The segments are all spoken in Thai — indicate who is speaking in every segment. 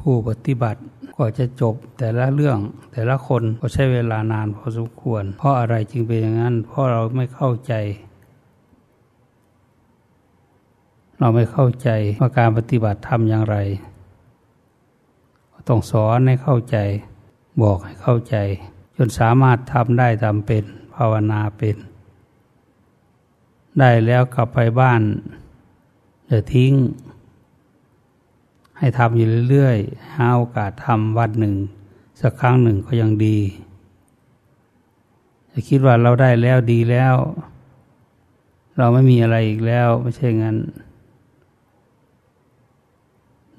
Speaker 1: ผู้ปฏิบัติก็จะจบแต่ละเรื่องแต่ละคนก็ใช้เวลานานพอสมควร เพราะอะไรจึงเป็นอย่างนั้น เพราะเราไม่เข้าใจ เราไม่เข้าใจว่าการปฏิบัติทำอย่างไร ต้องสอนให้เข้าใจ บอกให้เข้าใจ จนสามารถทำได้ทำเป็น ภาวนาเป็น ได้แล้วกลับไปบ้านอย่าทิ้ง ให้ทำอยู่เรื่อยๆหาโอกาสทำวันหนึ่ง สักครั้งหนึ่งก็ยังดีจะคิดว่าเราได้แล้วดีแล้ว เราไม่มีอะไรอีกแล้วไม่ใช่งั้น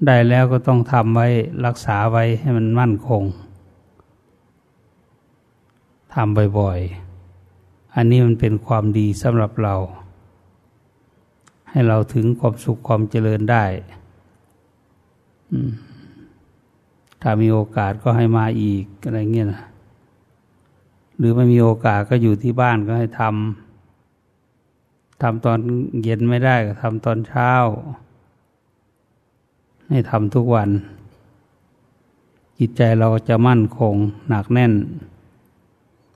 Speaker 1: ได้แล้วก็ต้องทำไว้รักษาไว้ให้มันมั่นคงทำบ่อยๆ อันนี้มันเป็นความดีสำหรับเรา ให้เราถึงความสุขความเจริญได้ ถ้ามีโอกาสก็ให้มาอีกอะไรเงี้ยนะหรือไม่มีโอกาสก็อยู่ที่บ้านก็ให้ทำทำตอนเย็นไม่ได้ก็ทำตอนเช้า ให้ทำทุกวัน จิตใจเราจะมั่นคง หนักแน่น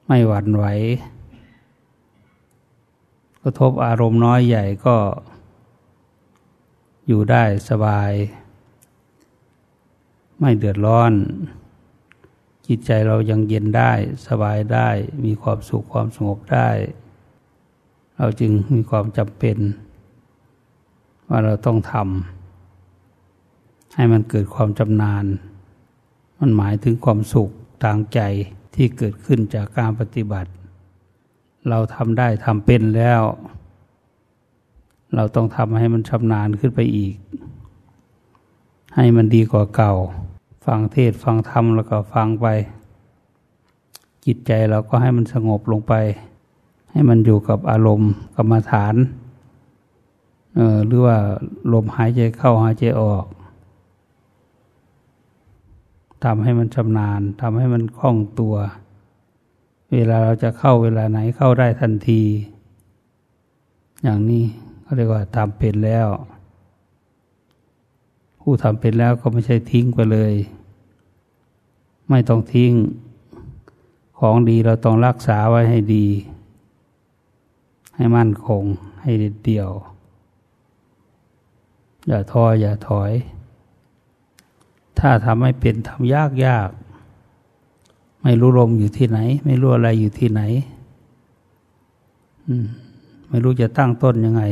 Speaker 1: ไม่หวั่นไหวกระทบอารมณ์น้อยใหญ่ก็อยู่ได้สบาย ไม่เดือดร้อน จิตใจเรายังเย็นได้สบายได้ มีความสุขความสงบได้ เราจึงมีความจำเป็น ว่าเราต้องทำให้มันเกิดความจำนาน มันหมายถึงความสุขทางใจที่เกิดขึ้นจากการปฏิบัติ เราทำได้ทำเป็นแล้ว เราต้องทำให้มันชำนาญขึ้นไปอีก ให้มันดีกว่าเก่า ฟังเทศฟังธรรมแล้วก็ฟังไป จิตใจเราก็ให้มันสงบลงไป ให้มันอยู่กับอารมณ์กรรมฐานเออหรือว่าลมหายใจเข้าหายใจออกทำให้มันชำนาญทำให้มันคล่องตัว เวลาเราจะเข้าเวลาไหนเข้าได้ทันที อย่างนี้เขาเรียกว่าทำเป็นแล้ว ผู้ทำเป็นแล้วก็ไม่ใช่ทิ้งไปเลย ไม่ต้องทิ้ง ของดีเราต้องรักษาไว้ให้ดี ให้มั่นคง ให้เด็ดเดี่ยว อย่าท้ออย่าถอย ถ้าทำให้เป็นทำยากยาก ไม่รู้ลมอยู่ที่ไหน ไม่รู้อะไรอยู่ที่ไหน ไม่รู้จะตั้งต้นยังไง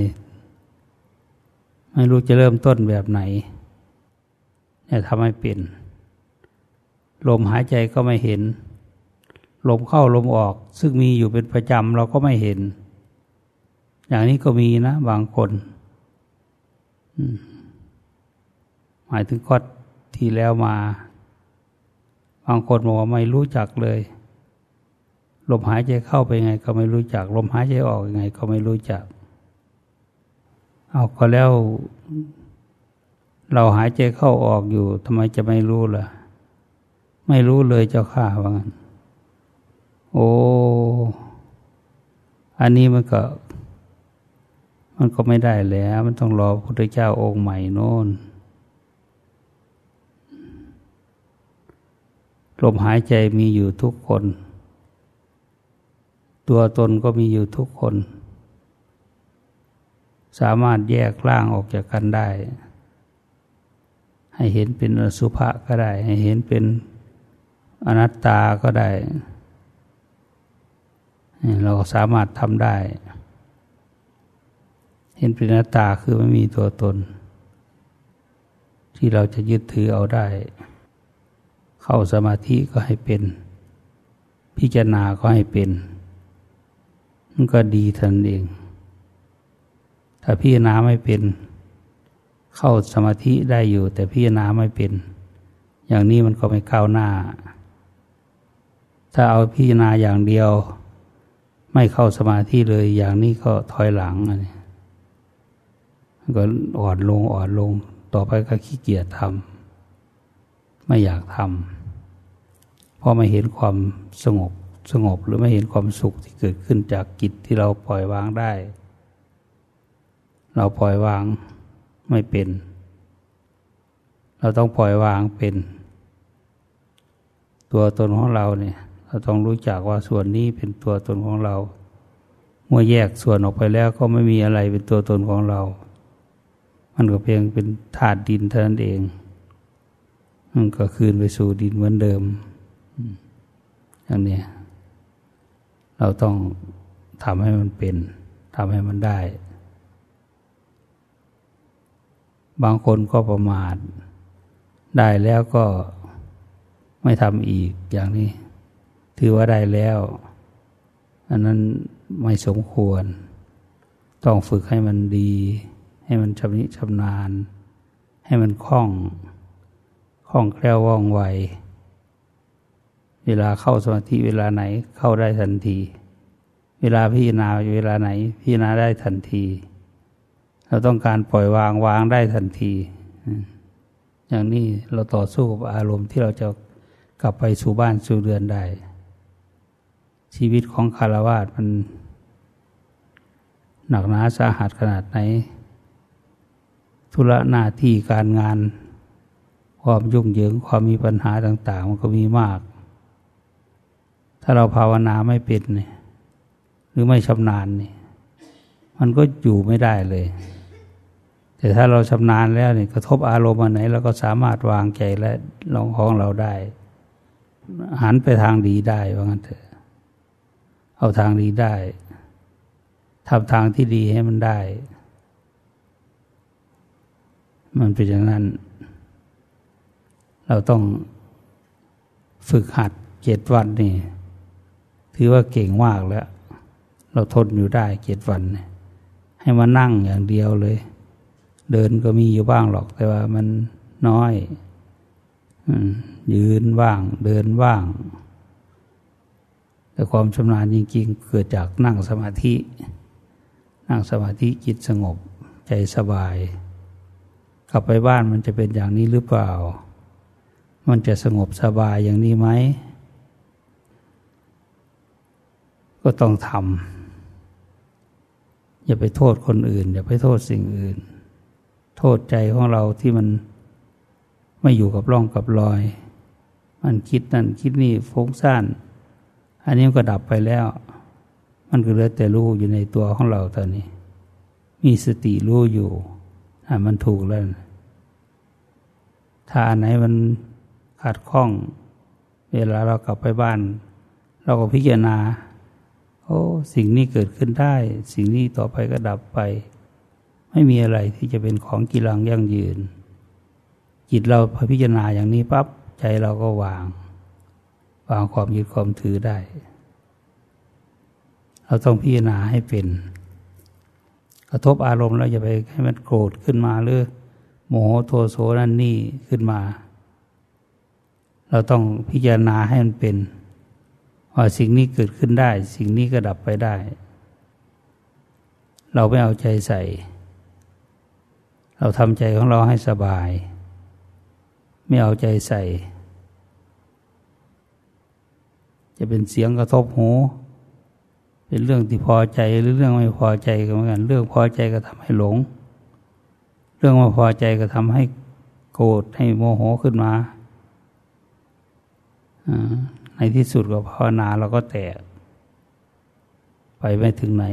Speaker 1: ไม่รู้จะเริ่มต้นแบบไหนเนี่ยทำให้เป็น ลมหายใจก็ไม่เห็น ลมเข้าลมออก ซึ่งมีอยู่เป็นประจำเราก็ไม่เห็น อย่างนี้ก็มีนะบางคนหมายถึงข้อที่แล้วมา บางคนบอกว่าไม่รู้จักเลย ลมหายใจเข้าไปไง ก็ไม่รู้จัก ลมหายใจออกยังไง ก็ไม่รู้จัก เอาก็แล้ว เราหายใจเข้าออกอยู่ทำไมจะไม่รู้ล่ะ ไม่รู้เลยเจ้าข้าว่างั้น โอ้ อันนี้มันก็ มันก็ไม่ได้แล้ว มันต้องรอพระพุทธเจ้าองค์ใหม่โน่นลมหายใจมีอยู่ทุกคน ตัวตนก็มีอยู่ทุกคน สามารถแยกร่างออกจากกันได้ ให้เห็นเป็นอสุภะก็ได้ ให้เห็นเป็น อนัตตาก็ได้ เราสามารถทำได้ เห็นเป็นอนัตตาคือไม่มีตัวตน ที่เราจะยึดถือเอาได้ เข้าสมาธิก็ให้เป็น พิจารณาก็ให้เป็น มันก็ดีทันเอง ถ้าพิจารณาไม่เป็น เข้าสมาธิได้อยู่ แต่พิจารณาไม่เป็น อย่างนี้มันก็ไม่ก้าวหน้า ถ้าเอาพิจารณาอย่างเดียว ไม่เข้าสมาธิเลยอย่างนี้ก็ถอยหลังอันนี้ก็อ่อนลงอ่อนลง ต่อไปก็ขี้เกียจทำไม่อยากทำเพราะไม่เห็นความสงบสงบหรือไม่เห็นความสุขที่เกิดขึ้นจากกิจที่เราปล่อยวางได้ เราปล่อยวางไม่เป็น เรเราต้องปล่อยวางเป็น ตัวตนของเราเนี่ย เราต้องรู้จักว่าส่วนนี้เป็นตัวตนของเรา เมื่อแยกส่วนออกไปแล้วก็ไม่มีอะไรเป็นตัวตนของเรา มันก็เพียงเป็นธาตุดินเท่านั้นเอง มันก็คืนไปสู่ดินเหมือนเดิมอย่างนี้เราต้องทำให้มันเป็นทำให้มันได้ บางคนก็ประมาท ได้แล้วก็ไม่ทำอีกอย่างนี้ ถือว่าได้แล้ว อันนั้นไม่สมควร ต้องฝึกให้มันดี ให้มันชำนิชำนาญ ให้มันคล่อง คล่องแคล่วว่องไว เวลาเข้าสมาธิเวลาไหนเข้าได้ทันที เวลาพิจารณาเวลาไหน พิจารณาได้ทันที เราต้องการปล่อยวางวางได้ทันทีอย่างนี้เราต่อสู้กับอารมณ์ที่เราจะกลับไปสู่บ้านสู่เรือนได้ ชีวิตของคารวาสมัน หนักหนาสาหัสขนาดไหน ธุระหน้าที่การงาน ความยุ่งเหยิงความมีปัญหาต่าง ๆ มันก็มีมาก ถ้าเราภาวนาไม่เป็นเนี่ยหรือไม่ชำนาญเนี่ยมันก็อยู่ไม่ได้เลย แต่ถ้าเราชำนาญแล้วเนี่ยกระทบอารมณ์อันไหนเราก็สามารถวางใจและลองของเราได้หันไปทางดีได้ว่างั้นเถอะ เอาทางดีได้ทำทางที่ดีให้มันได้ มันเป็นอย่างนั้น เราต้องฝึกหัดเจ็ดวันนี่ ถือว่าเก่งมากแล้ว เราทนอยู่ได้เจ็ดวัน ให้มานั่งอย่างเดียวเลย เดินก็มีอยู่บ้างหรอก แต่ว่ามันน้อยยืนว่าง เดินว่าง แต่ความชำนาญจริงๆ เกิดจากนั่งสมาธิ นั่งสมาธิจิตสงบใจสบาย กลับไปบ้านมันจะเป็นอย่างนี้หรือเปล่า มันจะสงบสบายอย่างนี้ไหม ก็ต้องทำอย่าไปโทษคนอื่น อย่าไปโทษสิ่งอื่น โทษใจของเราที่มันไม่อยู่กับร่องกับรอย มันคิดนั่นคิดนี่ฟุ้งซ่าน อันนี้ก็ดับไปแล้ว มันก็เหลือแต่รู้อยู่ในตัวของเราตอนนี้ มีสติรู้อยู่อ่ามันถูกแล้ว ถ้าอันไหนมันขาดข้อง เวลาเรากลับไปบ้าน เราก็พิจารณา โอ้ สิ่งนี้เกิดขึ้นได้ สิ่งนี้ต่อไปก็ดับไป ไม่มีอะไรที่จะเป็นของกีรังยั่งยืน จิตเราพอพิจารณาอย่างนี้ปั๊บใจเราก็วาง วางความยึดความถือได้ เราต้องพิจารณาให้เป็น กระทบอารมณ์แล้วอย่าไปให้มันโกรธขึ้นมาหรือโมโหโทโสนั่นนี่ขึ้นมา เราต้องพิจารณาให้มันเป็นว่าสิ่งนี้เกิดขึ้นได้ สิ่งนี้ก็ดับไปได้ เราไม่เอาใจใส่ เราทำใจของเราให้สบาย ไม่เอาใจใส่ จะเป็นเสียงกระทบหู เป็นเรื่องที่พอใจหรือเรื่องไม่พอใจก็เหมือนกัน เรื่องพอใจก็ทำให้หลง เรื่องไม่พอใจก็ทำให้โกรธให้โมโหขึ้นมาอในที่สุดก็ภาวนาเราก็แตก ไปไม่ถึงไหน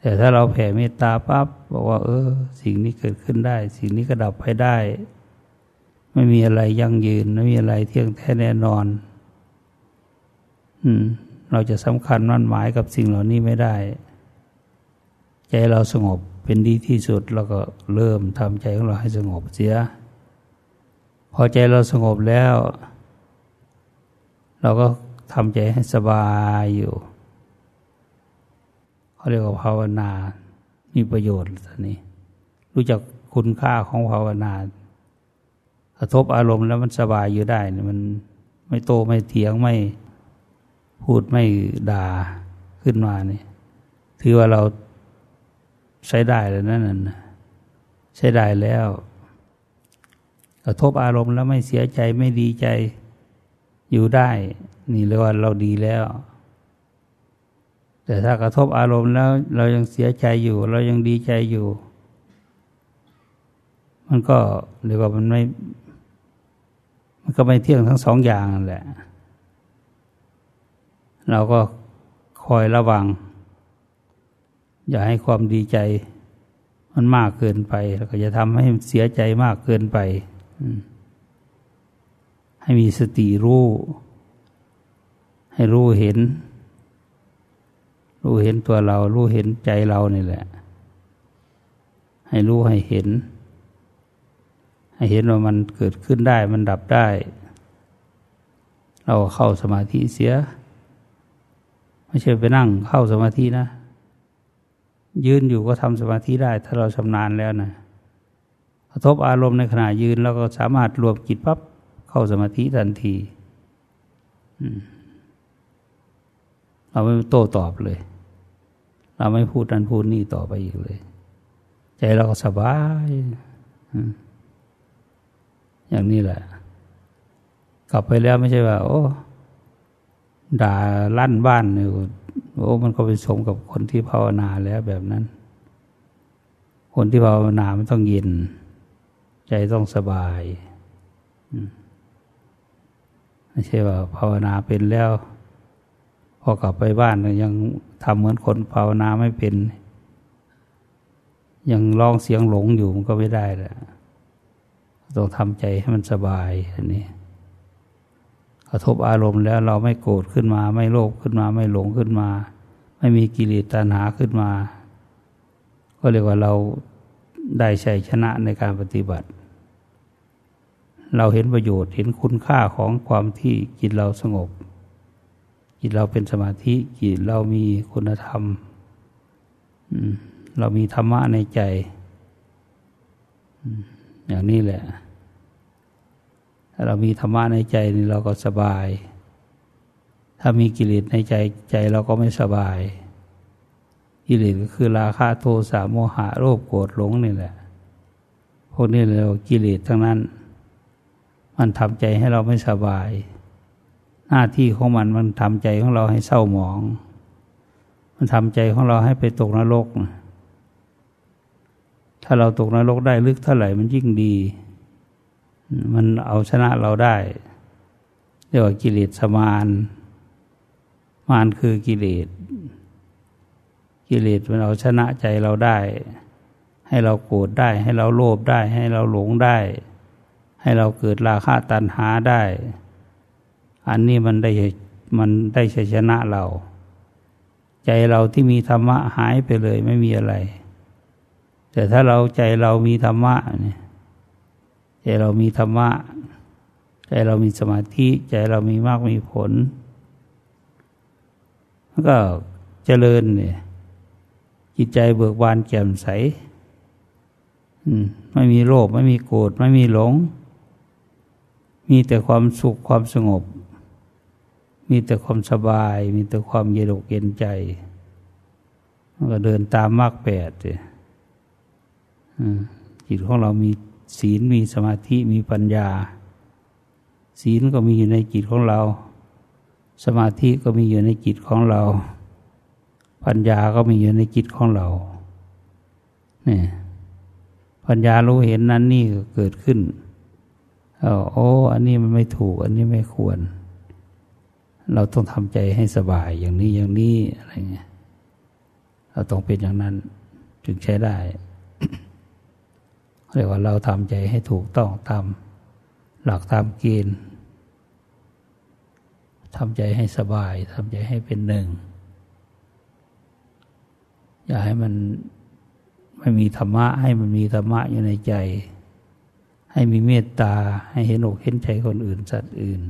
Speaker 1: แต่ถ้าเราแผ่เมตตาปั๊บบอกว่า เออ สิ่งนี้เกิดขึ้นได้ สิ่งนี้ก็ดับไปได้ ไม่มีอะไรยั่งยืน ไม่มีอะไรเที่ยงแท้แน่นอน เราจะสำคัญมั่นหมายกับสิ่งเหล่านี้ไม่ได้ ใจเราสงบเป็นดีที่สุดเราก็เริ่มทำใจของเราให้สงบเสีย พอใจเราสงบแล้ว เราก็ทำใจให้สบายอยู่เขาเรียกว่าภาวนา มีประโยชน์ตอนนี้ รู้จักคุณค่าของภาวนา กระทบอารมณ์แล้วมันสบายอยู่ได้เนี่ยมันไม่โตไม่เถียงไม่ พูดไม่ด่าขึ้นมาเนี่ยถือว่าเราใช้ได้แล้วนั่นน่ะใช้ได้แล้ว กระทบอารมณ์แล้วไม่เสียใจไม่ดีใจอยู่ได้ นี่เรียกว่าเราดีแล้ว แต่ถ้ากระทบอารมณ์แล้ว เรายังเสียใจอยู่ เรายังดีใจอยู่ มันก็เรียกว่ามันไม่ มันก็ไม่เที่ยงทั้งสองอย่างแหละ เราก็คอยระวัง อย่าให้ความดีใจ มันมากเกินไป แล้วก็จะทำให้เสียใจมากเกินไป ให้มีสติรู้ ให้รู้เห็น รู้เห็นตัวเรา รู้เห็นใจเรานี่แหละ ให้รู้ให้เห็น ให้เห็นว่ามันเกิดขึ้นได้ มันดับได้ เราเข้าสมาธิเสีย ไม่ใช่ไปนั่งเข้าสมาธินะ ยืนอยู่ก็ทำสมาธิได้ ถ้าเราชำนาญแล้วนะกระทบอารมณ์ในขณะยืนเราก็สามารถรวมจิตปั๊บเข้าสมาธิทันทีเราไม่โต้ตอบเลย เราไม่พูดนั้นพูดนี่ต่อไปอีกเลย ใจเราก็สบายอย่างนี้แหละ กลับไปแล้วไม่ใช่ว่า โอ้ ด่าลั่นบ้านเนี่ยโอ้มันก็ไปสมกับคนที่ภาวนาแล้วแบบนั้น คนที่ภาวนามันต้องเย็นใจต้องสบายไม่ใช่ว่า ภาวนาเป็นแล้ว พอกลับไปบ้านยังทำเหมือนคนภาวนาไม่เป็น ยังร้องเสียงหลงอยู่มันก็ไม่ได้แหละต้องทำใจให้มันสบายอันนี้ กระทบอารมณ์แล้วเราไม่โกรธขึ้นมา ไม่โลภขึ้นมา ไม่หลงขึ้นมา ไม่มีกิเลสตัณหาขึ้นมา ก็เรียกว่าเราได้ชัยชนะในการปฏิบัติ เราเห็นประโยชน์เห็นคุณค่าของความที่จิตเราสงบ จิตเราเป็นสมาธิจิตเรามีคุณธรรมเรามีธรรมะในใจ อย่างนี้แหละ ถ้าเรามีธรรมะในใจนี่เราก็สบาย ถ้ามีกิเลสในใจใจเราก็ไม่สบาย กิเลสก็คือราคะโทสะโมหะโลภโกรธหลงนี่แหละ พวกนี้เรากิเลสทั้งนั้น มันทำใจให้เราไม่สบาย หน้าที่ของมันมันทำใจของเราให้เศร้าหมอง มันทำใจของเราให้ไปตกนรก ถ้าเราตกนรกได้ลึกเท่าไหร่มันยิ่งดี มันเอาชนะเราได้เรียกว่ากิเลสสมานมานคือกิเลส กิเลสมันเอาชนะใจเราได้ ให้เราโกรธได้ ให้เราโลภได้ ให้เราหลงได้ ให้เราเกิดราคะตัณหาได้ อันนี้มันได้มันได้ชัยชนะเรา ใจเราที่มีธรรมะหายไปเลยไม่มีอะไร แต่ถ้าเราใจเรามีธรรมะเนี่ย ใจเรามีธรรมะ ใจเรามีสมาธิ ใจเรามีมากมีผลแล้วก็เจริญเนี่ยจิตใจเบิกบานแจ่มใสไม่มีโลภไม่มีโกรธไม่มีหลง มีแต่ความสุขความสงบ มีแต่ความสบาย มีแต่ความเย็นอกเย็นใจมันก็เดินตามมรรคแปดเลยจิตของเรามี ศีลมีสมาธิมีปัญญา ศีลก็มีอยู่ในจิตของเรา สมาธิก็มีอยู่ในจิตของเรา ปัญญาก็มีอยู่ในจิตของเราเนี่ยปัญญารู้เห็นนั้นนี่เกิดขึ้นเออโอ้อันนี้มันไม่ถูก อันนี้ไม่ควร เราต้องทำใจให้สบายอย่างนี้อย่างนี้อะไรเงี้ยเราต้องเป็นอย่างนั้น ถึงใช้ได้ เรียกว่าเราทำใจให้ถูกต้องตามหลักตามเกณฑ์ทำใจให้สบายทำใจให้เป็นหนึ่ง อย่าให้มันไม่มีธรรมะ ให้มันมีธรรมะอยู่ในใจ ให้มีเมตตา ให้เห็นอกเห็นใจคนอื่นสัตว์อื่น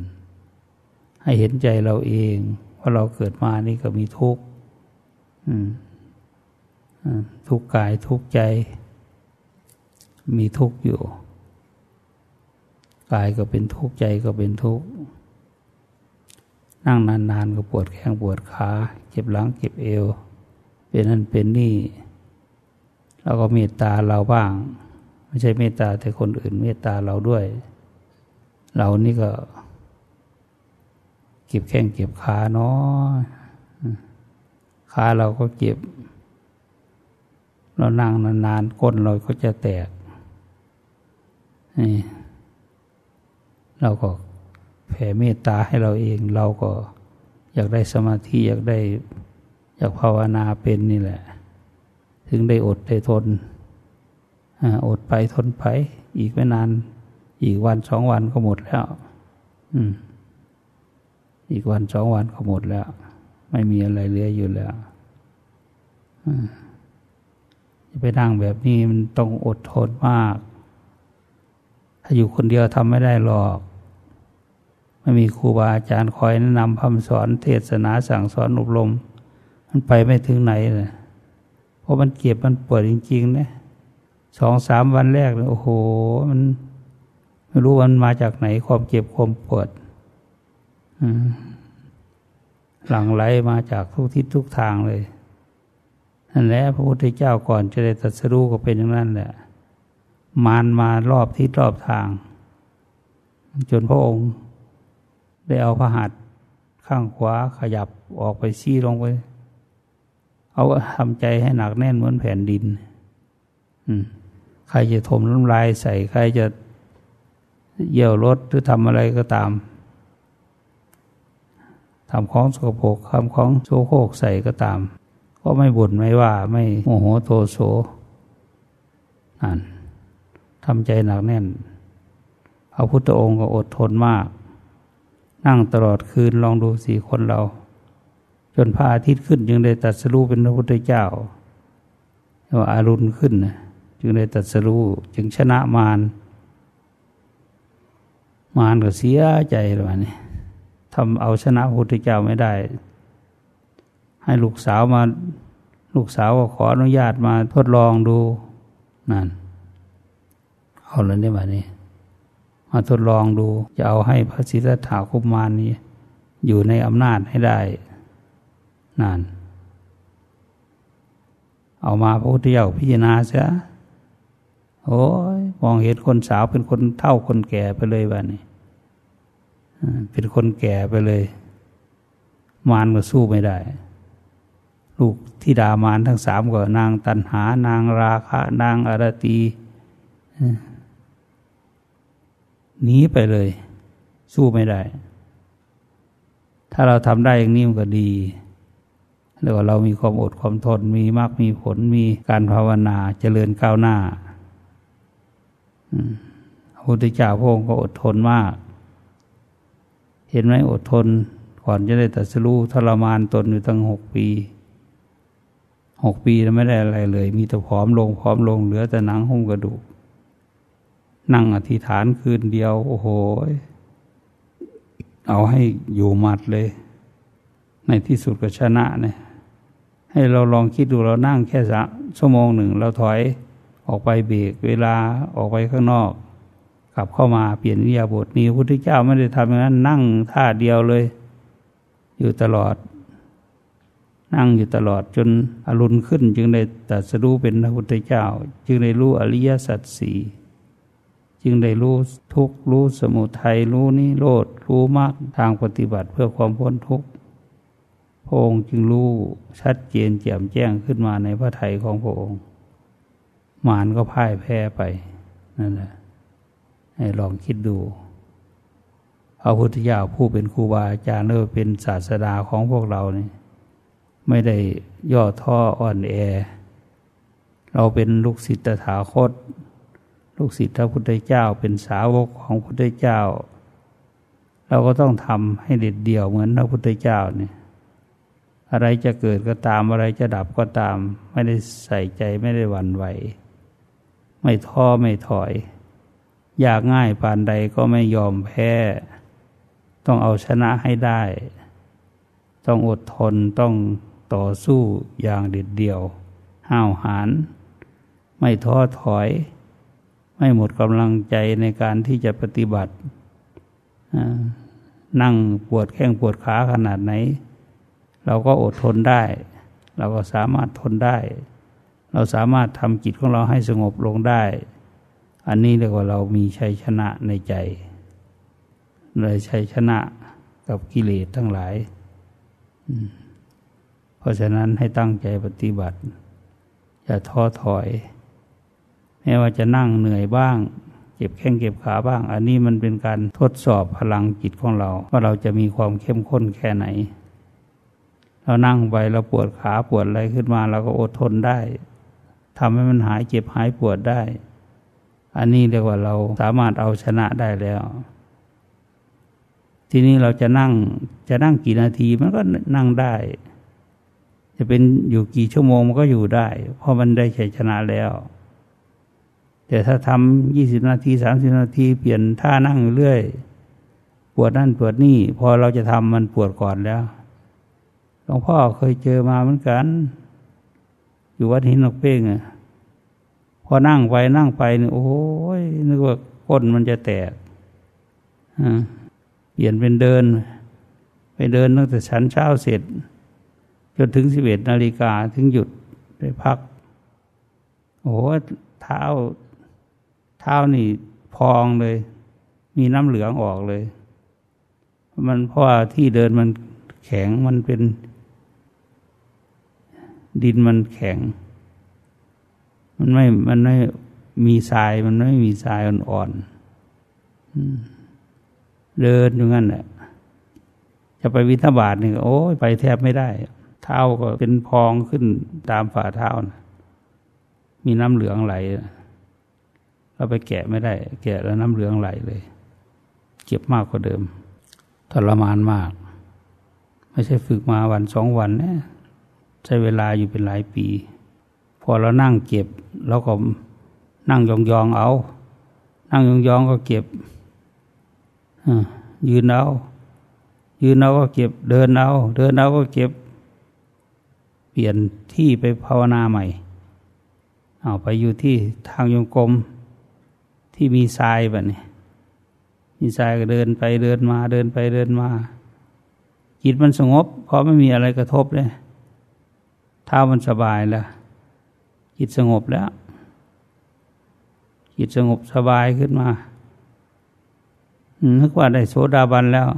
Speaker 1: ให้เห็นใจเราเองว่าเราเกิดมานี่ก็มีทุกข์ทุกข์กายทุกข์ใจ มีทุกข์อยู่ กายก็เป็นทุกข์ใจก็เป็นทุกข์ นั่งนานๆก็ปวดแข้งปวดขาเจ็บหลังเจ็บเอว เป็นนั่นเป็นนี่เราก็เมตตาเราบ้าง ไม่ใช่เมตตาแต่คนอื่นเมตตาเราด้วย เรานี่ก็ เก็บแข้งเก็บขาเนาะขาเราก็เจ็บเรานั่งนานๆก้นเราก็จะแตก เราก็แผ่เมตตาให้เราเอง เราก็อยากได้สมาธิอยากได้ อยากภาวนาเป็นนี่แหละ ถึงได้อดได้ทนอดไปทนไป อีกไม่นาน อีกวันสองวันก็หมดแล้วอีกวันสองวันก็หมดแล้ว ไม่มีอะไรเหลืออยู่แล้วจะไปนั่งแบบนี้มันต้องอดทนมาก ถ้าอยู่คนเดียวทำไม่ได้หรอก ไม่มีครูบาอาจารย์คอยแนะนำพำสอนเทศนาสั่งสอนอบรม มันไปไม่ถึงไหนเลยเพราะมันเก็บมันปวดจริงๆนะสองสามวันแรกเลยโอ้โห มันไม่รู้มันมาจากไหนความเจ็บความปวดหลังไหลมาจากทุกทิศทุกทางเลยนั่นแหละพระพุทธเจ้าก่อนจะได้ตรัสรู้ก็เป็นอย่างนั้นแหละ มารมารอบทิศรอบทาง จนพระองค์ ได้เอาพระหัตถ์ข้างขวาขยับออกไปชี้ลงไป เอาทำใจให้หนักแน่นเหมือนแผ่นดินใครจะถมน้ำลายใส่ ใครจะเยี่ยวรถหรือทำอะไรก็ตามทำของสกปรกทำของโชโคกใส่ก็ตาม ก็ไม่บ่นไม่ว่าไม่โมโหโทโสนั่น ทำใจหนักแน่นพระพุทธองค์ก็อดทนมาก นั่งตลอดคืนลองดูสี่คนเรา จนพระอาทิตย์ขึ้น จึงได้ตัดสรู้เป็นพระพุทธเจ้าว่าอารุณขึ้น จึงได้ตัดสรู้จึงชนะมารมารก็เสียใจเลยนี่ทำเอาชนะพระพุทธเจ้าไม่ได้ ให้ลูกสาวมา ลูกสาวก็ขออนุญาตมาทดลองดูนั่น เอาเลยได้ไหมนี่มาทดลองดู จะเอาให้พระศิทธัตถาคุมานนี้ อยู่ในอำนาจให้ได้นั่นเอามาพระพุทธเจ้าพิจารณาเสียโอ้ยมองเห็นคนสาวเป็นคนเท่าคนแก่ไปเลยบ้านี้เป็นคนแก่ไปเลย มารก็สู้ไม่ได้ ลูกที่ดามารทั้งสามก็นางตันหานางราคะ นางอารตี หนีไปเลย สู้ไม่ได้ ถ้าเราทำได้อย่างนี้มันก็ดีแล้วเรามีความอดความทนมีมากมีผลมีการภาวนาเจริญก้าวหน้าพระพุทธเจ้าพระองค์ก็อดทนมาก เห็นไหมอดทนก่อนจะได้ตัดสู้ทรมานตนอยู่ตั้งหกปีหกปีแล้วไม่ได้อะไรเลย มีแต่ผอมลงผอมลงเหลือแต่หนังหุ้มกระดูก นั่งอธิษฐานคืนเดียว โอ้โห เอาให้อยู่หมัดเลย ในที่สุดก็ชนะเนี่ยให้เราลองคิดดูเรานั่งแค่สักชั่วโมงหนึ่ง เราถอยออกไปเบรกเวลาออกไปข้างนอก กลับเข้ามาเปลี่ยนวิยาบทนี้พระพุทธเจ้าไม่ได้ทำอย่างนั้น นั่งท่าเดียวเลย อยู่ตลอด นั่งอยู่ตลอดจนอรุณขึ้น จึงได้ตัดสรู้เป็นพระพุทธเจ้า จึงได้รู้อริยสัจสี่ จึงได้รู้ทุกรู้สมุทัยรู้นิโรธรู้มรรคทางปฏิบัติเพื่อความพ้นทุกข์พระองค์จึงรู้ชัดเจนแจ่มแจ้งขึ้นมาในพระทัยของพระองค์มารก็พ่ายแพ้ไปนั่นแหละให้ลองคิดดูพระพุทธเจ้าผู้เป็นครูบาอาจารย์เออเป็นศาสดาของพวกเรานี่ไม่ได้ย่อท้ออ่อนแอ เราเป็นลูกศิษย์ตถาคต ลูกศิษย์พระพุทธเจ้า เป็นสาวกของพระพุทธเจ้า เราก็ต้องทำให้เด็ดเดี่ยวเหมือนพระพุทธเจ้าเนี่ยอะไรจะเกิดก็ตามอะไรจะดับก็ตาม ไม่ได้ใส่ใจไม่ได้หวั่นไหว ไม่ท้อไม่ถอย อยากง่ายปานใดก็ไม่ยอมแพ้ ต้องเอาชนะให้ได้ ต้องอดทนต้องต่อสู้อย่างเด็ดเดี่ยว ห้าวหาญไม่ท้อถอย ไม่หมดกำลังใจในการที่จะปฏิบัติ นั่งปวดแข้งปวดขาขนาดไหน เราก็อดทนได้ เราก็สามารถทนได้ เราสามารถทำจิตของเราให้สงบลงได้ อันนี้เรียกว่าเรามีชัยชนะในใจ เลยชัยชนะกับกิเลสทั้งหลาย เพราะฉะนั้นให้ตั้งใจปฏิบัติ อย่าท้อถอย แม้ว่าจะนั่งเหนื่อยบ้าง เจ็บแข้งเจ็บขาบ้าง อันนี้มันเป็นการทดสอบพลังจิตของเรา ว่าเราจะมีความเข้มข้นแค่ไหน เรานั่งไปเราปวดขาปวดอะไรขึ้นมาเราก็อดทนได้ทำให้มันหายเจ็บหายปวดได้ อันนี้เรียกว่าเราสามารถเอาชนะได้แล้ว ทีนี้เราจะนั่งจะนั่งกี่นาทีมันก็นั่งได้ จะเป็นอยู่กี่ชั่วโมงมันก็อยู่ได้ เพราะมันได้ชัยชนะแล้ว แต่ถ้าทำยี่สิบนาทีสามสิบนาทีเปลี่ยนท่านั่งเรื่อย ปวดนั่นปวดนี่ พอเราจะทำมันปวดก่อนแล้วหลวงพ่อเคยเจอมาเหมือนกัน อยู่วัดหินนกเป้งอะพอนั่งไปนั่งไปเนี่ยโอ้ยนึกว่าก้นมันจะแตกเปลี่ยนเป็นเดิน ไปเดินตั้งแต่ฉันเช้าเสร็จจนถึงสิบเอ็ดนาฬิกาถึงหยุดไปพัก โอ้โหเท้า เท้านี่พองเลย มีน้ำเหลืองออกเลย มันเพราะว่าที่เดินมันแข็งมันเป็น ดินมันแข็ง มันไม่มันไม่มีทรายมันไม่มีทรายอ่อนๆเดินอย่างนั้นแหละจะไปวิทบาทนี่โอ้ยไปแทบไม่ได้ เท้าก็เป็นพองขึ้นตามฝ่าเท้านะมีน้ำเหลืองไหล เราไปแกะไม่ได้ แกะแล้วน้ำเหลืองไหลเลย เจ็บมากกว่าเดิมทรมานมาก ไม่ใช่ฝึกมาวันสองวันนะใช้เวลาอยู่เป็นหลายปี พอเรานั่งเก็บเราก็นั่งยองๆเอา นั่งยองๆก็เก็บยืนเอายืนเอาก็เก็บ เดินเอา เดินเอาก็เก็บ เปลี่ยนที่ไปภาวนาใหม่ เอาไปอยู่ที่ทางยงกลม ที่มีทรายแบบนี้มีทรายก็เดินไปเดินมาเดินไปเดินมา จิตมันสงบ เพราะไม่มีอะไรกระทบเลยเท้ามันสบายแล้วจิตสงบแล้ว จิตสงบสบายขึ้นมานึกว่าได้โสดาบันแล้ว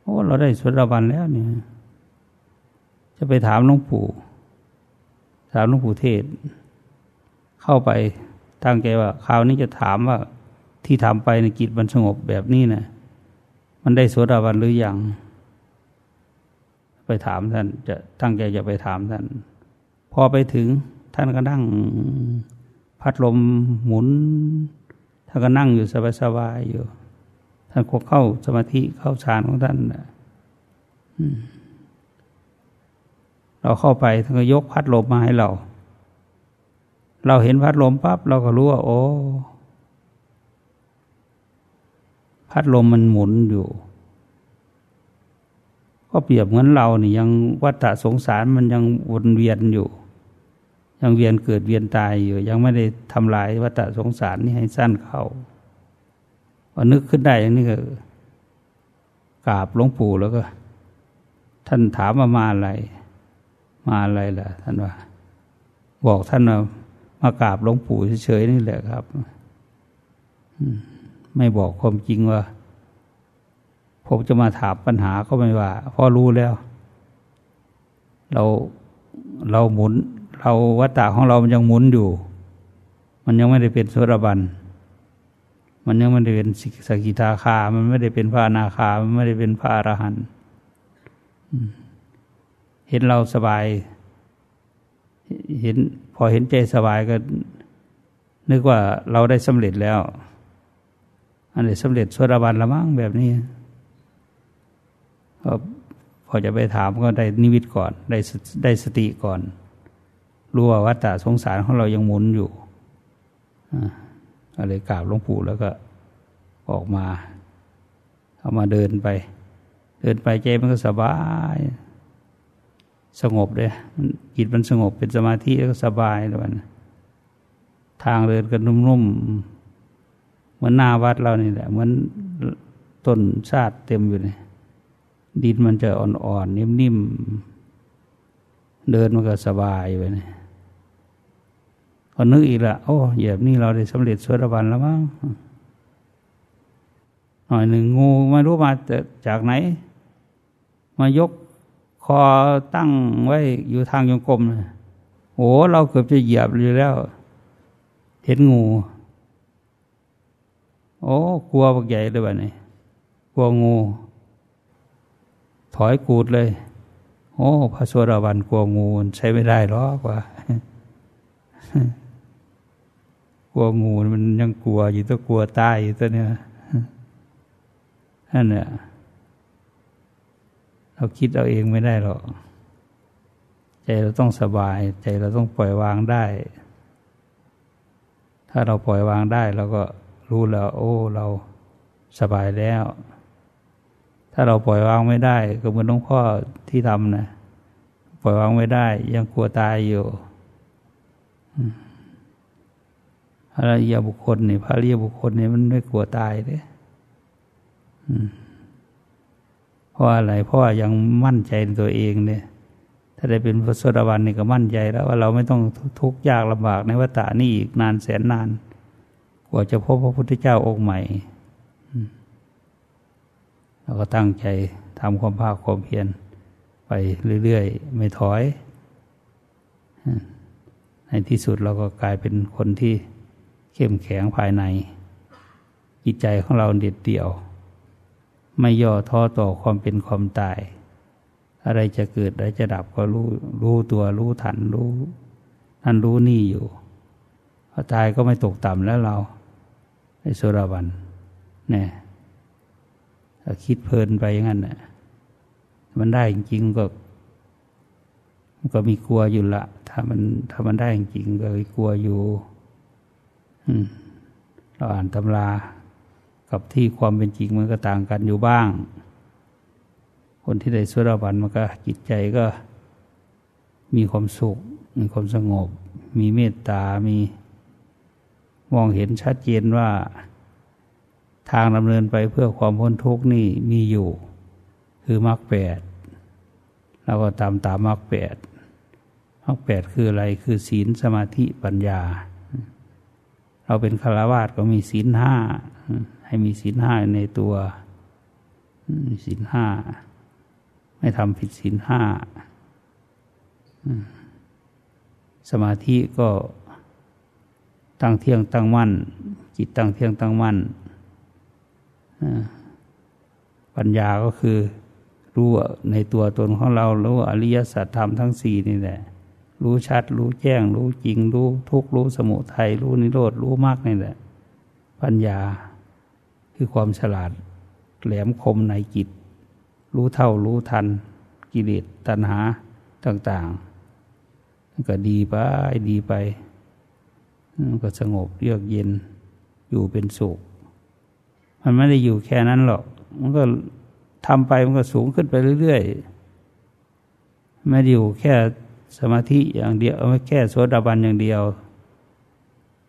Speaker 1: โอ้เราได้โสดาบันแล้วเนี่ยจะไปถามหลวงปู่ ถามหลวงปู่เทศ เข้าไป ตั้งใจว่าคราวนี้จะถามว่าที่ทำไปในจิตมันสงบแบบนี้นะมันได้โสดาบันหรืออยัง ไปถามท่าน จะตั้งใจจะไปถามท่าน พอไปถึงท่านก็นั่งพัดลมหมุน ท่านก็นั่งอยู่สบายๆอยู่ ท่านก็เข้าสมาธิเข้าฌานของท่านเราเข้าไปท่านก็ยกพัดลมมาให้เรา เราเห็นพัดลมปั๊บเราก็รู้ว่า โอ้ พัดลมมันหมุนอยู่ ก็เปรียบเหมือนเราเนี่ยังวัฏสงสารมันยังวนเวียนอยู่ ยังเวียนเกิดเวียนตายอยู่ ยังไม่ได้ทำลายวัฏสงสารนี่ให้สั้นเข้าพอนึกขึ้นได้อย่างนี้ก็กราบหลวงปู่แล้วก็ ท่านถามมามาอะไร มาอะไรล่ะ ท่านว่า บอกท่านว่า มากราบหลวงปู่เฉยๆนี่แหละครับไม่บอกความจริงว่า ผมจะมาถามปัญหาก็ไม่ว่าพ่อรู้แล้ว เราเราหมุน เราวัตตาของเรามันยังหมุนอยู่ มันยังไม่ได้เป็นโสดาบันมันยังไม่ได้เป็นสกิทาคา มันไม่ได้เป็นพระนาคา มันไม่ได้เป็นพระอรหันต์เห็นเราสบาย เห็น อเห็นใจสบายก็นึกว่าเราได้สำเร็จแล้ว อันนี้สำเร็จสวดบันละมั้งแบบนี้พอจะไปถามก็ได้นิวิตก่อน ได้ได้สติก่อน รู้ว่าวัฏฏะสงสารของเรายังหมุนอยู่อะไรกราบหลวงปู่แล้วก็ออกมา เอามาเดินไป เดินไปใจมันก็สบาย สงบเลยจิตมันสงบเป็นสมาธิแล้วก็สบายเลยนะทางเดินกันนุ่มๆ เหมือนหน้าวัดเรานี่แหละ เหมือนต้นชาติเต็มอยู่เนี่ยดินมันจะอ่อนๆ นิ่มๆ เดินมันก็สบายไปเนี่ยพอนึกอีกละโอ้เหยียบนี่เราได้สำเร็จสวดบันแล้วมั้งหน่อยหนึ่งงูไม่รู้มาจากไหน มายก คอตั้งไว้อยู่ทางยงกลมโอ้เราเกือบจะเหยียบอยู่แล้ว เห็นงู โอ้กลัวบักใหญ่เลยบ้านี่กลัวงู ถอยกูดเลย โอ้พระสวดาวันกลัวงูใช้ไม่ได้หรอกว่า กลัวงูมันยังกลัวอยู่ตัวกลัวตายอยู่ตัวเนี้ยนั่นเนี่ย เราคิดเอาเองไม่ได้หรอก ใจเราต้องสบาย ใจเราต้องปล่อยวางได้ ถ้าเราปล่อยวางได้เราก็รู้แล้ว โอ้ เราสบายแล้ว ถ้าเราปล่อยวางไม่ได้ ก็เหมือนหลวงพ่อที่ทำนะปล่อยวางไม่ได้ ยังกลัวตายอยู่พระริยบุคคลนี่พระริยบุคคลนี่มันไม่กลัวตายเลยเพ ราะอะไรเพราะยังมั่นใจในตัวเองเนี่ยถ้าได้เป็นพระสวดาวันนี่ก็มั่นใจแล้วว่าเราไม่ต้องทุกข์ยากลำบากในวัฏฏะนี่อีกนานแสนนาน กว่าจะพบพระพุทธเจ้าองค์ใหม่เราก็ตั้งใจทำความภาคความเพียรไปเรื่อยๆ ไม่ถอย ในที่สุดเราก็กลายเป็นคนที่เข้มแข็งภายใน จิตใจของเราเด็ดเดี่ยว ไม่ย่อท้อต่อความเป็นความตาย อะไรจะเกิดอะไรจะดับก็รู้ รู้ตัวรู้ทันรู้นั่นรู้นี่อยู่พอตายก็ไม่ตกต่ำแล้วเราไอ้สุรวันเนี่ยคิดเพลินไปอย่างนั้นน่ะมันได้จริงก็ มันก็มีกลัวอยู่ละ ถ้ามันถ้ามันได้จริงก็กลัวอยู่เราอ่านตำรา กับที่ความเป็นจริงมันก็ต่างกันอยู่บ้าง คนที่ได้สุรบันมันก็จิตใจก็มีความสุข มีความสงบ มีเมตตา มีมองเห็นชัดเจนว่าทางดำเนินไปเพื่อความพ้นทุกข์นี่มีอยู่ คือมรรคแปดเราก็ตามตามมรรคแปดมรรคแปดคืออะไรคือศีลสมาธิปัญญา เราเป็นคาวาสก็มีศีลห้าให้มีศีลห้าในตัวศีลห้าไม่ทำผิดศีลห้าสมาธิก็ตั้งเที่ยงตั้งมั่น จิตตั้งเที่ยงตั้งมั่นปัญญาก็คือรู้ในตัวตนของเรารู้อริยสัจธรรมทั้งสี่นี่แหละ รู้ชัด รู้แจ้ง รู้จริง รู้ทุกรู้สมุทัยรู้นิโรธรู้มากนี่แหละ ปัญญาคือความฉลาด แหลมคมในจิต รู้เท่ารู้ทัน กิเลสตัณหาต่างๆก็ดีไปดีไป ก็สงบเยือกเย็นอยู่เป็นสุข มันไม่ได้อยู่แค่นั้นหรอก มันก็ทำไปมันก็สูงขึ้นไปเรื่อยๆไม่ได้อยู่แค่ สมาธิอย่างเดียวไม่แค่โสดาบันอย่างเดียว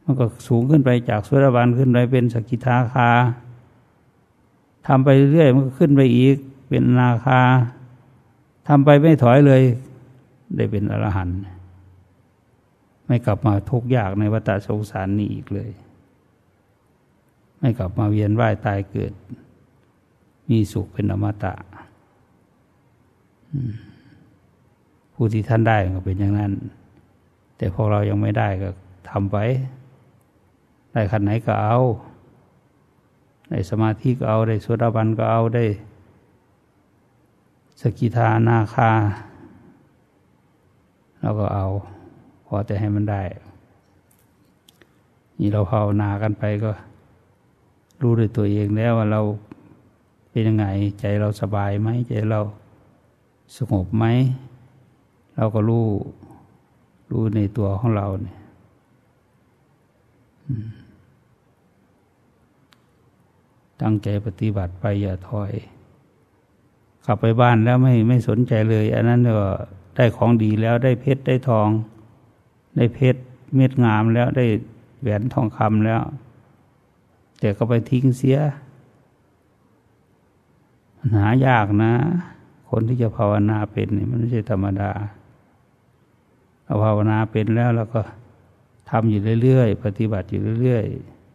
Speaker 1: มันก็สูงขึ้นไปจากโสดาบันขึ้นไปเป็นสกิทาคาทำไปเรื่อยมันก็ขึ้นไปอีก เป็นนาคาทำไปไม่ถอยเลย ได้เป็นอรหันต์ไม่กลับมาทุกข์ยากในวัฏสงสารนี้อีกเลย ไม่กลับมาเวียนว่ายตายเกิด มีสุขเป็นอมตะ อืม ผู้ที่ท่านได้ก็เป็นอย่างนั้น แต่พวกเรายังไม่ได้ก็ทำไป ได้ขันไหนก็เอา ได้สมาธิก็เอา ได้สุดาบันก็เอา ได้สกิทานาคาเราก็เอา พอแต่ให้มันได้ นี่เราภาวนากันไปก็ รู้ด้วยตัวเองแล้วว่าเราเป็นยังไง ใจเราสบายไหมใจเราสงบไหม เราก็รู้ รู้ในตัวของเราเนี่ยตั้งใจปฏิบัติไปอย่าถอยกลับไปบ้านแล้วไม่ไม่สนใจเลย อันนั้นก็ได้ของดีแล้วได้เพชรได้ทอง ได้เพชรเม็ดงามแล้วได้แหวนทองคำแล้ว แต่ก็ไปทิ้งเสียหายากนะ คนที่จะภาวนาเป็นนี่มันไม่ใช่ธรรมดาเรา ภาวนาเป็นแล้วเราก็ทำอยู่เรื่อยๆ ปฏิบัติอยู่เรื่อย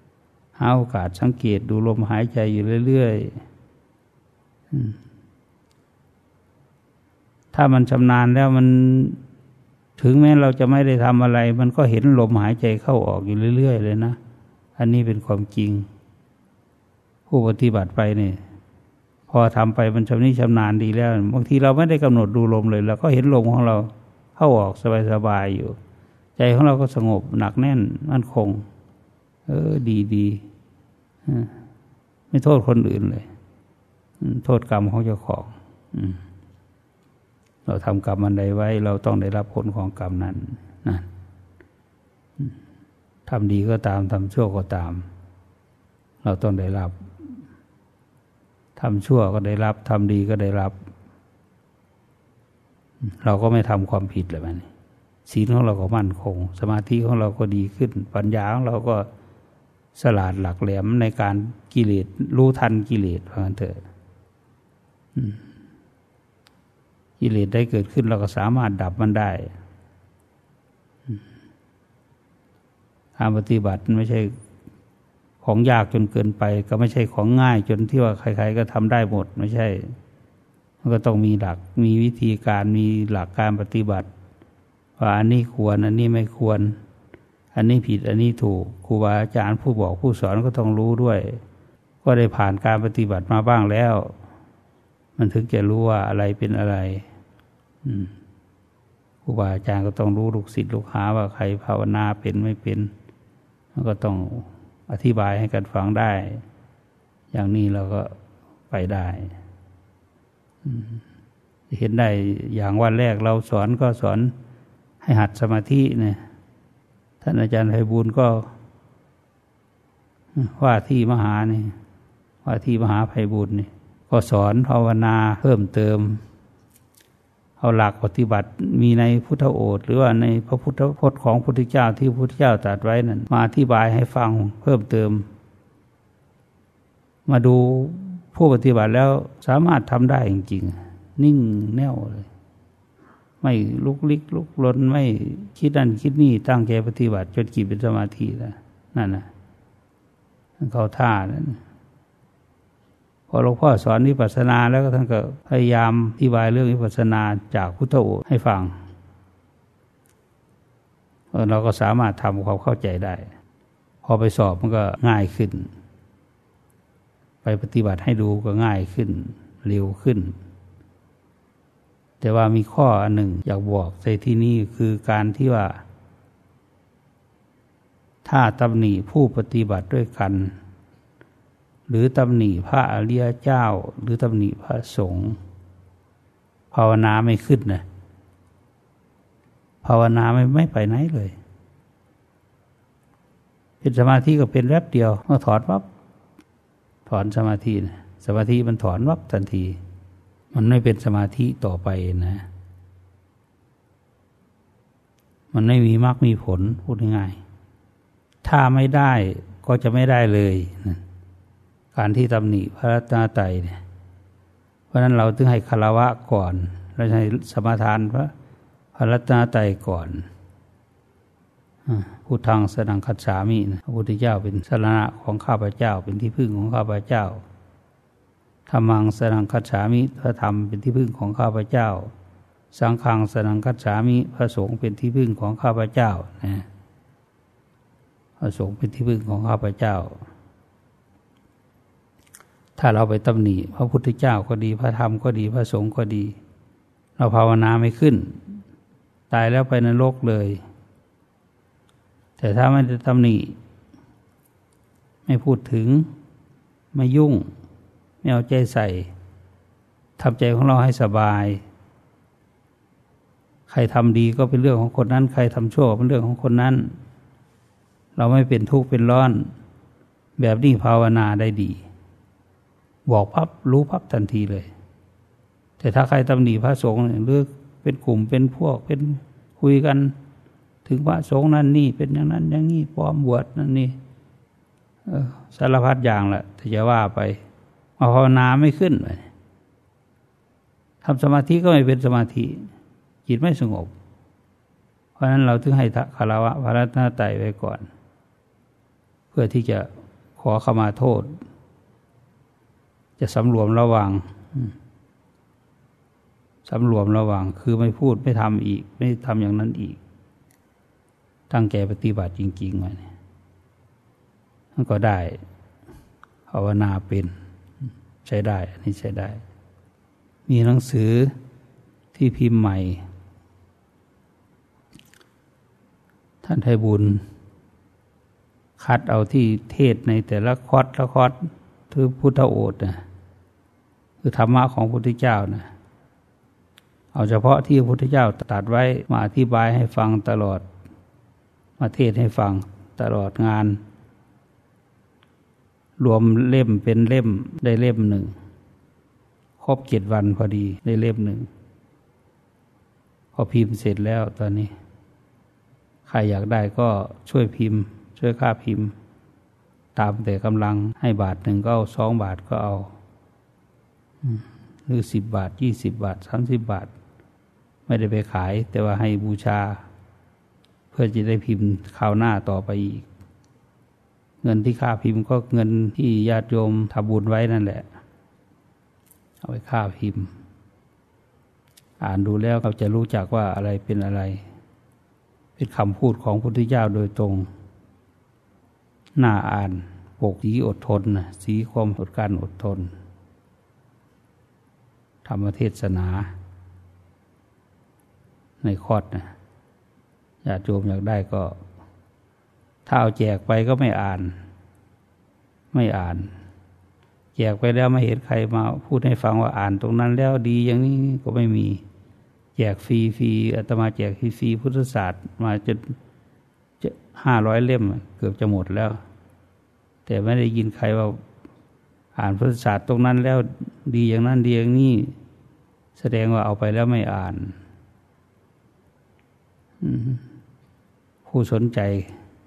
Speaker 1: ๆหาโอกาสสังเกตดูลมหายใจอยู่เรื่อยๆ ถ้ามันชำนาญแล้วมันถึงแม้เราจะไม่ได้ทำอะไร มันก็เห็นลมหายใจเข้าออกอยู่เรื่อย ๆ เลยนะ อันนี้เป็นความจริง ผู้ปฏิบัติไปเนี่ยพอทำไปมันชำนิชำนาญดีแล้วบางทีเราไม่ได้กำหนดดูลมเลยเราก็เห็นลมของเรา เข้าออกสบายๆอยู่ ใจของเราก็สงบหนักแน่นมั่นคง เออ ดีดีไม่โทษคนอื่นเลย โทษกรรมของเจ้าของเราทำกรรมอันใดไว้ เราต้องได้รับผลของกรรมนั้นนะทำดีก็ตามทำชั่วก็ตาม เราต้องได้รับทำชั่วก็ได้รับทำดีก็ได้รับ เราก็ไม่ทำความผิดเลยมันศีลของเราก็มั่นคง สมาธิของเราก็ดีขึ้น ปัญญาของเราก็สลาดหลักแหลมในการกิเลสรู้ทันกิเลสเพราะงั้นเถอะกิเลสได้เกิดขึ้นเราก็สามารถดับมันได้การปฏิบัติไม่ใช่ของยากจนเกินไป ก็ไม่ใช่ของง่ายจนที่ว่าใคร ๆ ก็ทำได้หมดไม่ใช่ มันก็ต้องมีหลัก มีวิธีการมีหลักการปฏิบัติ ว่าอันนี้ควร อันนี้ไม่ควร อันนี้ผิดอันนี้ถูกครูบาอาจารย์ผู้บอกผู้สอนก็ต้องรู้ด้วย ก็ได้ผ่านการปฏิบัติมาบ้างแล้ว มันถึงจะรู้ว่าอะไรเป็นอะไรครูบาอาจารย์ก็ต้องรู้ลูกศิษย์ลูกหาว่าใครภาวนาเป็นไม่เป็นมันก็ต้องอธิบายให้กันฟังได้ อย่างนี้เราก็ไปได้ เห็นได้อย่างวันแรกเราสอนก็สอนให้หัดสมาธิเนี่ยท่านอาจารย์ไพบูลก็ ว่าที่มหานี่ว่าที่มหาไพบูลนี่ก็สอนภาวนาเพิ่มเติม เอาหลักปฏิบัติมีในพุทธโอษหรือว่าในพระพุทธพจน์ของพระพุทธเจ้าที่พระพุทธเจ้าตรัสไว้นั้นมาอธิบายให้ฟังเพิ่มเติม มาดู ผู้ปฏิบัติแล้วสามารถทำได้จริงๆ นิ่งแน่วเลย ไม่ลุกลิกลุกลนไม่คิดนั่นคิดนี่ตั้งใจปฏิบัติจนจิตเป็นสมาธิแล้วนั่นนะเขาท่านั้นพอหลวงพ่อสอนวิปัสสนาแล้วก็ท่านก็พยายามอธิบายเรื่องวิปัสสนาจากพุทธโอให้ฟัง เราก็สามารถทำความเข้าใจได้ พอไปสอบมันก็ง่ายขึ้น ไปปฏิบัติให้ดูก็ง่ายขึ้น เร็วขึ้น แต่ว่ามีข้ออันหนึ่งอยากบอกในที่นี้คือการที่ว่า ถ้าตำหนิผู้ปฏิบัติด้วยกัน หรือตำหนิพระอริยเจ้า หรือตำหนิพระสงฆ์ภาวนาไม่ขึ้นนะภาวนาไม่ไม่ไปไหนเลย เป็นสมาธิก็เป็นแวบเดียวเมื่อถอนวับ ถอนสมาธินะสมาธิมันถอนวับทันที มันไม่เป็นสมาธิต่อไปนะ มันไม่มีมรรคมีผลพูดง่ายๆถ้าไม่ได้ก็จะไม่ได้เลยนะการที่ตำหนิพระรัตนตรัยเนี่ยเพราะนั้นเราต้องให้คารวะก่อน เราให้สมาทานพระพระรัตนตรัยก่อน ผู้ทางสนังคัจฉามินะพระพุทธเจ้าเป็นสรณะของข้าพเจ้า เป็นที่พึ่งของข้าพเจ้าธรรมังสนังคัจฉามิพระธรรมเป็นที่พึ่งของข้าพเจ้า สังฆังสนังคัจฉามิพระสงฆ์เป็นที่พึ่งของข้าพเจ้านะพระสงฆ์เป็นที่พึ่งของข้าพเจ้า ถ้าเราไปตำหนิพระพุทธเจ้าก็ดีพระธรรมก็ดีพระสงฆ์ก็ดี เราภาวนาไม่ขึ้น ตายแล้วไปนรกเลย แต่ถ้าไม่ได้ตำหนิไม่พูดถึง ไม่ยุ่ง ไม่เอาใจใส่ทำใจของเราให้สบาย ใครทำดีก็เป็นเรื่องของคนนั้น ใครทำชั่วเป็นเรื่องของคนนั้น เราไม่เป็นทุกข์เป็นร้อน แบบนี้ภาวนาได้ดี บอกพับรู้พับทันทีเลย แต่ถ้าใครตำหนิพระสงฆ์หรือเป็นกลุ่มเป็นพวกเป็นคุยกัน ถึงพระสงฆ์นั่นนี่เป็นอย่างนั้น อย่างนี้ปลอมบวชนั่นนี่สารพัดอย่างแหละถ้าจะว่าไปมาภาวนาไม่ขึ้นเลยทำสมาธิก็ไม่เป็นสมาธิ จิตไม่สงบ เพราะนั้นเราถึงให้คารวะพระรัตนตรัยไว้ก่อน เพื่อที่จะขอขมาโทษ จะสำรวมระวังสำรวมระวังคือไม่พูดไม่ทำอีก ไม่ทำอย่างนั้นอีก ตั้งใจปฏิบัติจริงๆมาเนี่ยมันก็ได้ภาวนาเป็นใช้ได้อันนี้ใช้ได้ มีหนังสือที่พิมพ์ใหม่ ท่านไทบุญ คัดเอาที่เทศในแต่ละคอดละคอดคือพุทธโอษนะคือธรรมะของพระพุทธเจ้านะเอาเฉพาะที่พระพุทธเจ้าตัดไว้มาอธิบายให้ฟังตลอด มาเทศให้ฟังตลอดงาน รวมเล่มเป็นเล่มได้เล่มหนึ่ง ครบเจ็ดวันพอดีได้เล่มหนึ่ง พอพิมพ์เสร็จแล้วตอนนี้ ใครอยากได้ก็ช่วยพิมพ์ ช่วยค่าพิมพ์ ตามแต่กำลังให้บาทหนึ่งก็เอาสองบาทก็เอาหรือสิบบาทยี่สิบบาทสามสิบบาท ไม่ได้ไปขาย แต่ว่าให้บูชา พื่อจะได้พิมพ์คราวหน้าต่อไปอีก เงินที่ค่าพิมพ์ก็เงินที่ญาติโยมทำบุญไว้นั่นแหละ เอาไปค่าพิมพ์ อ่านดูแล้วเราจะรู้จักว่าอะไรเป็นอะไร เป็นคำพูดของพุทธเจ้าโดยตรง หน้าอ่านปกสีอดทนสีความอดการอดทน ธรรมเทศนา ในคอดนะ ญาติโยมอยากได้ก็ ถ้าเอาแจกไปก็ไม่อ่าน ไม่อ่าน แจกไปแล้วไม่เห็นใครมาพูดให้ฟังว่าอ่านตรงนั้นแล้วดีอย่างนี้ก็ไม่มี แจกฟรีฟรีอาตมาแจกฟรีฟรีพุทธศาสตร์มาจนจะห้าร้อยเล่ม เกือบจะหมดแล้ว แต่ไม่ได้ยินใครว่าอ่านพุทธศาสตร์ตรงนั้นแล้วดีอย่างนั้นดีอย่างนี้แสดงว่าเอาไปแล้วไม่อ่าน ผู้สนใจ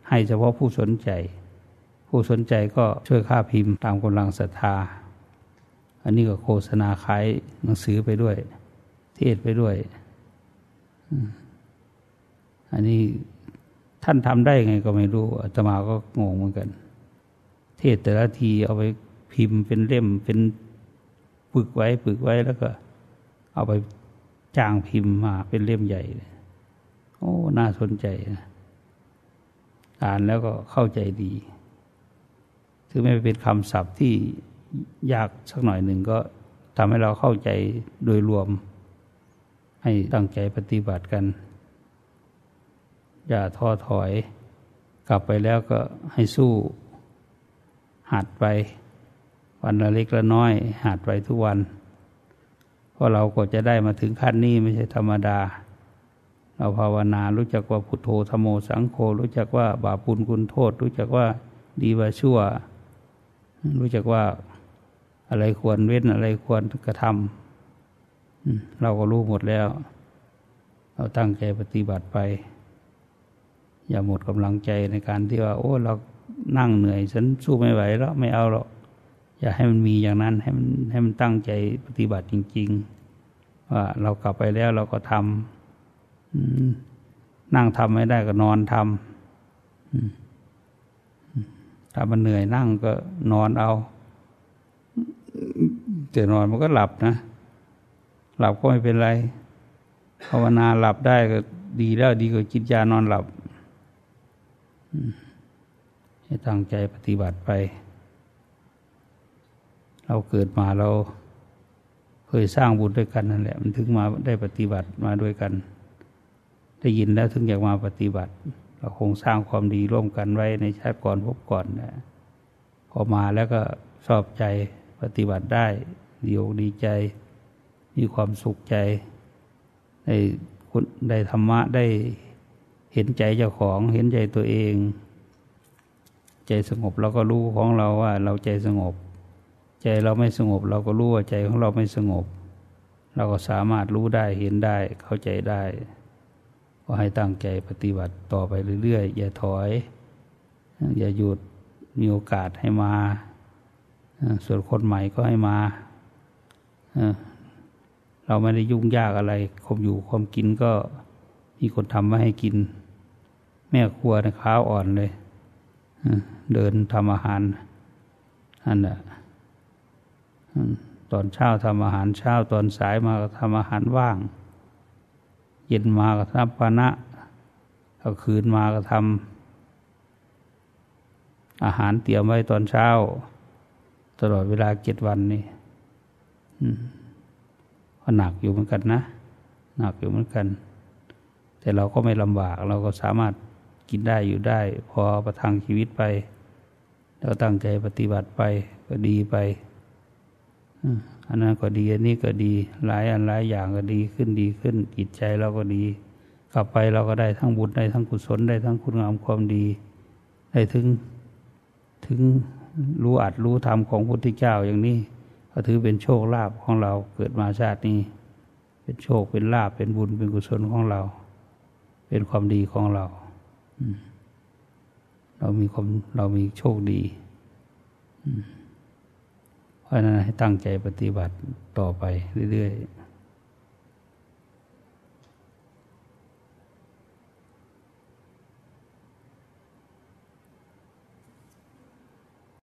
Speaker 1: ให้เฉพาะผู้สนใจ ผู้สนใจก็ช่วยค่าพิมพ์ตามกำลังศรัทธา อันนี้ก็โฆษณาขายหนังสือไปด้วย เทศไปด้วย อันนี้ท่านทำได้ไงก็ไม่รู้อาตมาก็งงเหมือนกัน เทศแต่ละทีเอาไปพิมพ์เป็นเล่มเป็นปึกไว้ปึกไว้แล้วก็ เอาไปจ้างพิมพ์มาเป็นเล่มใหญ่ โอ้ น่าสนใจนะ อ่านแล้วก็เข้าใจดีถึงไม่เป็นคำศัพท์ที่ยากสักหน่อยหนึ่งก็ทำให้เราเข้าใจโดยรวม ให้ตั้งใจปฏิบัติกัน อย่าท้อถอย กลับไปแล้วก็ให้สู้ หัดไป วันละเล็กละน้อยหาดไปทุกวัน เพราะเราก็จะได้มาถึงขั้นนี้ไม่ใช่ธรรมดา เราภาวนา รู้จักว่าพุทโธธโมสังโฆรู้จักว่าบาปุลคุณโทษ รู้จักว่าดีว่าชั่ว รู้จักว่าอะไรควรเว้นอะไรควรกระทำเราก็รู้หมดแล้ว เราตั้งใจปฏิบัติไป อย่าหมดกำลังใจในการที่ว่า โอ้เรานั่งเหนื่อย ฉันสู้ไม่ไหวแล้วไม่เอาหรอกอย่าให้มันมีอย่างนั้นให้มันให้มันตั้งใจปฏิบัติจริง ๆ ว่าเรากลับไปแล้วเราก็ทำ นั่งทำไม่ได้ก็นอนทำถ้ามันเหนื่อยนั่งก็นอนเอาแต่นอนมันก็หลับนะ หลับก็ไม่เป็นไรภาวนาหลับได้ก็ดีแล้วดีกว่ากินยานอนหลับให้ตั้งใจปฏิบัติไป เราเกิดมาเรา เคยสร้างบุญด้วยกันนั่นแหละ มันถึงมาได้ปฏิบัติมาด้วยกัน ได้ยินแล้วถึงอยากมาปฏิบัติ เราคงสร้างความดีร่วมกันไว้ในชาติก่อนพบก่อนนะพอมาแล้วก็ชอบใจปฏิบัติได้ ดีอกดีใจ มีความสุขใจ ได้คุณได้ธรรมะได้เห็นใจเจ้าของ เห็นใจตัวเอง ใจสงบเราก็รู้ของเราว่า เราใจสงบ ใจเราไม่สงบ เราก็รู้ว่าใจของเราไม่สงบ เราก็สามารถรู้ได้เห็นได้เข้าใจได้ ก็ให้ตั้งใจปฏิบัติต่อไปเรื่อยๆ อย่าถอย อย่าหยุดมีโอกาสให้มาส่วนคนใหม่ก็ให้มาเราไม่ได้ยุ่งยากอะไรคมอยู่ความกินก็มีคนทำมาให้กิน แม่ครัวในข้าวอ่อนเลยเดินทำอาหารนั่นแหละตอนเช้าทำอาหารเช้าตอนสายมาก็ทำอาหารว่าง เย็นมาก็ทำปานะกลางคืนมาก็ทำอาหารเตรียมไว้ตอนเช้า ตลอดเวลาเจ็ดวันนี่ก็หนักอยู่เหมือนกันนะ หนักอยู่เหมือนกัน แต่เราก็ไม่ลำบาก เราก็สามารถกินได้อยู่ได้ พอประทังชีวิตไปเราตั้งใจปฏิบัติไปก็ดีไปอั อันนั้นก็ดีอันนี้ก็ดี หลายอันหลายอย่างก็ดีขึ้นดีขึ้นจิตใจเราก็ดี กลับไปเราก็ได้ทั้งบุญได้ทั้งกุศลได้ทั้งคุณงามความดี ได้ถึงถึงรู้อัดรู้ธรรมของพุทธเจ้าอย่างนี้ ก็ถือเป็นโชคลาภของเราเกิดมาชาตินี้ เป็นโชคเป็นลาภเป็นบุญเป็นกุศลของเรา เป็นความดีของเราเรามีความเรามีโชคดี เพราะนั้นให้ตั้งใจปฏิบัติต่อไปเรื่อยๆ